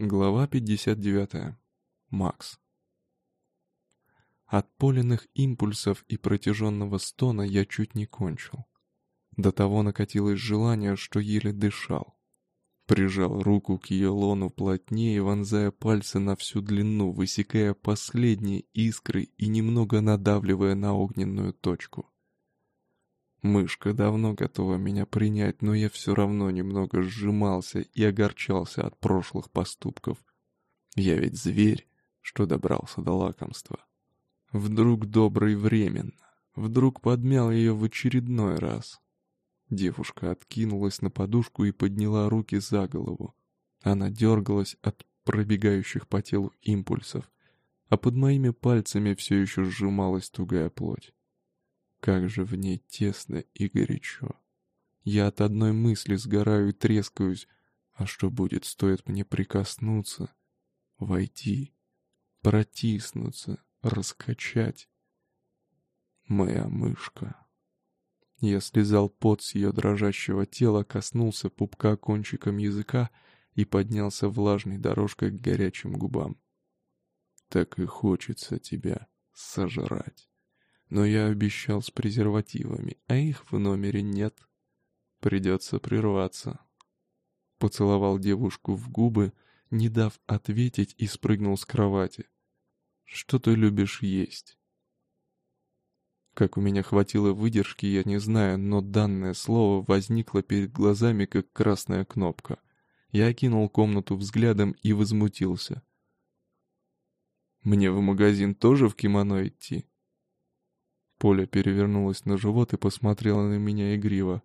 Глава 59. Макс. От поленных импульсов и протяженного стона я чуть не кончил. До того накатилось желание, что еле дышал. Прижал руку к ее лону плотнее, вонзая пальцы на всю длину, высекая последние искры и немного надавливая на огненную точку. Мышка давно готова меня принять, но я все равно немного сжимался и огорчался от прошлых поступков. Я ведь зверь, что добрался до лакомства. Вдруг добрый временно, вдруг подмял ее в очередной раз. Девушка откинулась на подушку и подняла руки за голову. Она дергалась от пробегающих по телу импульсов, а под моими пальцами все еще сжималась тугая плоть. Как же в ней тесно и горячо. Я от одной мысли сгораю и трескаюсь. А что будет, стоит мне прикоснуться, войти, протиснуться, раскачать? Моя мышка. Я слезал пот с ее дрожащего тела, коснулся пупка кончиком языка и поднялся влажной дорожкой к горячим губам. Так и хочется тебя сожрать. Но я обещал с презервативами, а их в номере нет. Придется прерваться. Поцеловал девушку в губы, не дав ответить, и спрыгнул с кровати. «Что ты любишь есть?» Как у меня хватило выдержки, я не знаю, но данное слово возникло перед глазами, как красная кнопка. Я окинул комнату взглядом и возмутился. «Мне в магазин тоже в кимоно идти?» Поля перевернулась на живот и посмотрела на меня игриво.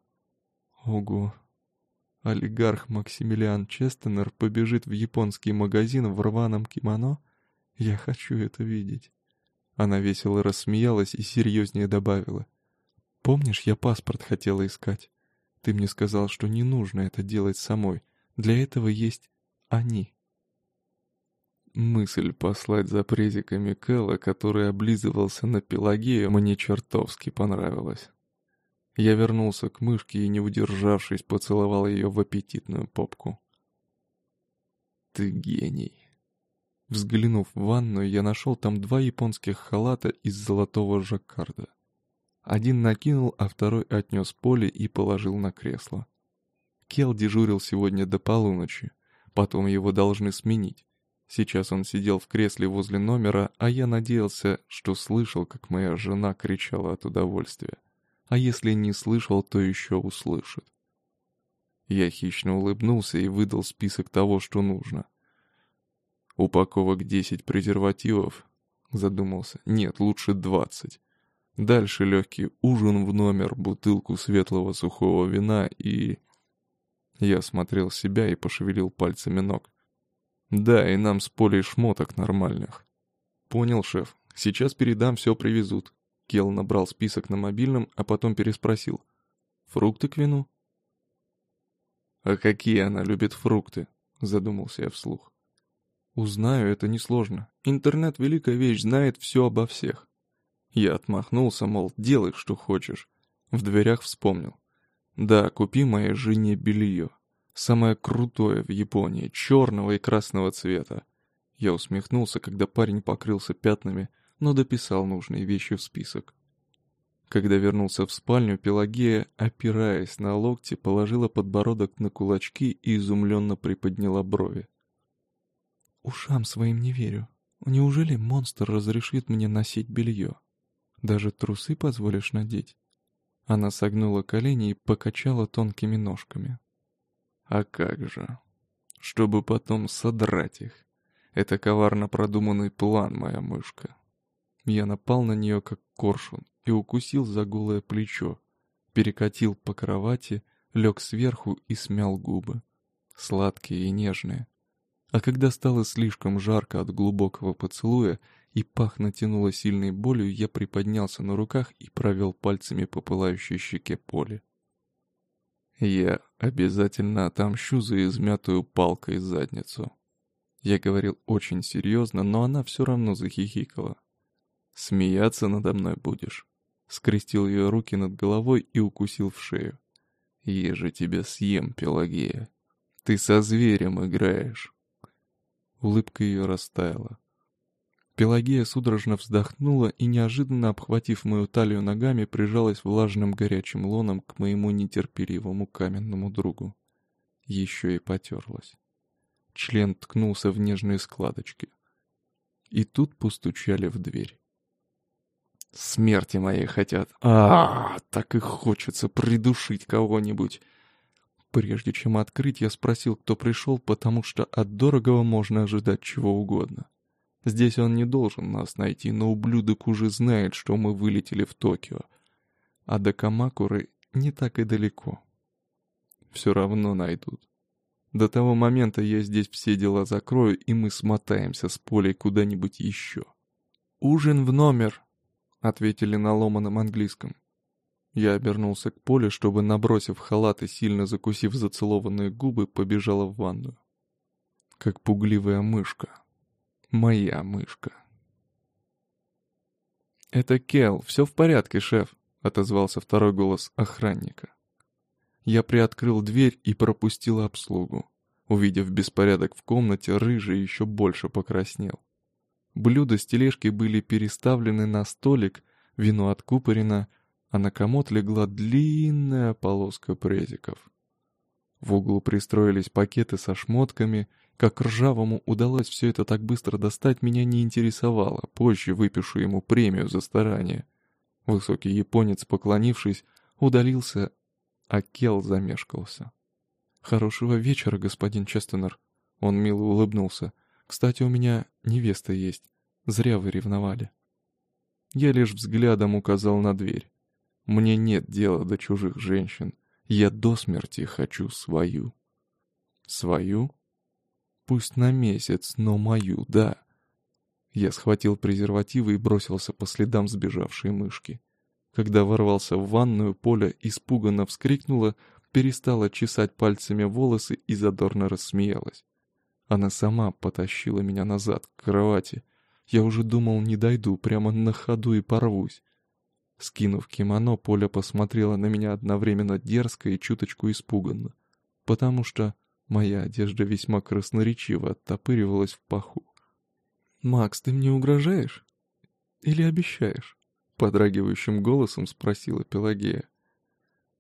Ого. Олигарх Максимилиан Честенер побежит в японский магазин в рваном кимоно? Я хочу это видеть. Она весело рассмеялась и серьезнее добавила. «Помнишь, я паспорт хотела искать? Ты мне сказал, что не нужно это делать самой. Для этого есть они». Мысль послать за презиками Кэлла, который облизывался на Пелагею, мне чертовски понравилась. Я вернулся к мышке и, не удержавшись, поцеловал ее в аппетитную попку. «Ты гений!» Взглянув в ванную, я нашел там два японских халата из золотого жаккарда. Один накинул, а второй отнес поле и положил на кресло. Кел дежурил сегодня до полуночи, потом его должны сменить. Сейчас он сидел в кресле возле номера, а я надеялся, что слышал, как моя жена кричала от удовольствия. А если не слышал, то еще услышит. Я хищно улыбнулся и выдал список того, что нужно. Упаковок 10 презервативов. Задумался. Нет, лучше 20. Дальше легкий ужин в номер, бутылку светлого сухого вина и... Я смотрел себя и пошевелил пальцами ног. Да, и нам с полей шмоток нормальных. Понял, шеф. Сейчас передам, все привезут. Кел набрал список на мобильном, а потом переспросил. Фрукты к вину? А какие она любит фрукты? Задумался я вслух. Узнаю, это несложно. Интернет — великая вещь, знает все обо всех. Я отмахнулся, мол, делай, что хочешь. В дверях вспомнил. Да, купи моей жене белье. Самое крутое в Японии, черного и красного цвета. Я усмехнулся, когда парень покрылся пятнами, но дописал нужные вещи в список. Когда вернулся в спальню, Пелагея, опираясь на локти, положила подбородок на кулачки и изумленно приподняла брови. «Ушам своим не верю. Неужели монстр разрешит мне носить белье? Даже трусы позволишь надеть?» Она согнула колени и покачала тонкими ножками. А как же? Чтобы потом содрать их. Это коварно продуманный план, моя мышка. Я напал на нее, как коршун, и укусил за голое плечо. Перекатил по кровати, лег сверху и смял губы. Сладкие и нежные. А когда стало слишком жарко от глубокого поцелуя и пах натянуло сильной болью, я приподнялся на руках и провел пальцами по пылающей щеке Поли. Я обязательно отомщу за измятую палкой задницу. Я говорил очень серьезно, но она все равно захихикала. «Смеяться надо мной будешь?» Скрестил ее руки над головой и укусил в шею. «Я же тебя съем, Пелагея. Ты со зверем играешь». Улыбка ее растаяла. Пелагея судорожно вздохнула и, неожиданно обхватив мою талию ногами, прижалась влажным горячим лоном к моему нетерпеливому каменному другу. Еще и потерлась. Член ткнулся в нежные складочки. И тут постучали в дверь. Смерти моей хотят. А, так и хочется придушить кого-нибудь. Прежде чем открыть, я спросил, кто пришел, потому что от дорогого можно ожидать чего угодно. Здесь он не должен нас найти, но ублюдок уже знает, что мы вылетели в Токио. А до Камакуры не так и далеко. Все равно найдут. До того момента я здесь все дела закрою, и мы смотаемся с полей куда-нибудь еще. «Ужин в номер», — ответили на ломаном английском. Я обернулся к Поле, чтобы, набросив халат и сильно закусив зацелованные губы, побежала в ванную. Как пугливая мышка. Моя мышка. «Это Кел, все в порядке, шеф», — отозвался второй голос охранника. Я приоткрыл дверь и пропустил обслугу. Увидев беспорядок в комнате, рыжий еще больше покраснел. Блюда с тележки были переставлены на столик, вино откупорено, а на комод легла длинная полоска презиков. В углу пристроились пакеты со шмотками — как ржавому удалось все это так быстро достать, меня не интересовало. Позже выпишу ему премию за старание. Высокий японец, поклонившись, удалился, а Кел замешкался. «Хорошего вечера, господин Честенер». Он мило улыбнулся. «Кстати, у меня невеста есть. Зря вы ревновали». Я лишь взглядом указал на дверь. Мне нет дела до чужих женщин. Я до смерти хочу свою. Свою? Пусть на месяц, но мою, да. Я схватил презервативы и бросился по следам сбежавшей мышки. Когда ворвался в ванную, Поля испуганно вскрикнула, перестала чесать пальцами волосы и задорно рассмеялась. Она сама потащила меня назад, к кровати. Я уже думал, не дойду, прямо на ходу и порвусь. Скинув кимоно, Поля посмотрела на меня одновременно дерзко и чуточку испуганно, потому что Моя одежда весьма красноречиво оттопыривалась в паху. «Макс, ты мне угрожаешь? Или обещаешь?» Подрагивающим голосом спросила Пелагея.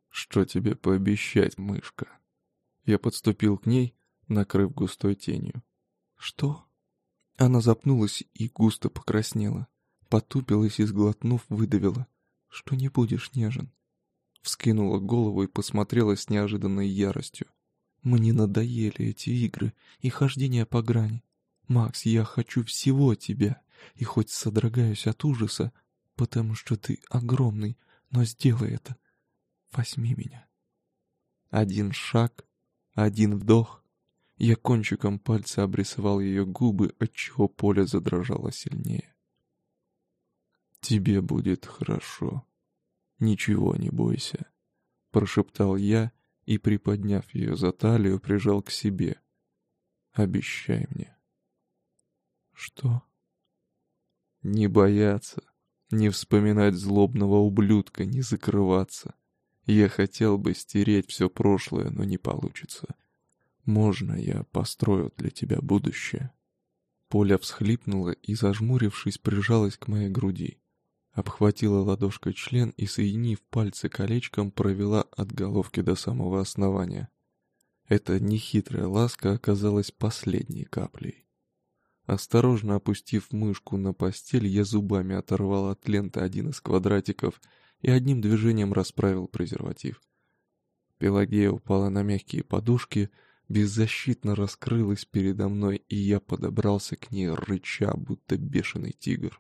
«Что тебе пообещать, мышка?» Я подступил к ней, накрыв густой тенью. «Что?» Она запнулась и густо покраснела. Потупилась и, сглотнув, выдавила. «Что не будешь нежен?» Вскинула голову и посмотрела с неожиданной яростью. Мне надоели эти игры и хождение по грани. Макс, я хочу всего тебя, и хоть содрогаюсь от ужаса, потому что ты огромный, но сделай это. Возьми меня. Один шаг, один вдох. Я кончиком пальца обрисовал ее губы, отчего поле задрожало сильнее. «Тебе будет хорошо. Ничего не бойся», — прошептал я, — и, приподняв ее за талию, прижал к себе. «Обещай мне». «Что?» «Не бояться, не вспоминать злобного ублюдка, не закрываться. Я хотел бы стереть все прошлое, но не получится. Можно я построю для тебя будущее?» Поля всхлипнула и, зажмурившись, прижалась к моей груди обхватила ладошкой член и, соединив пальцы колечком, провела от головки до самого основания. Эта нехитрая ласка оказалась последней каплей. Осторожно опустив мышку на постель, я зубами оторвал от ленты один из квадратиков и одним движением расправил презерватив. Пелагея упала на мягкие подушки, беззащитно раскрылась передо мной, и я подобрался к ней, рыча, будто бешеный тигр.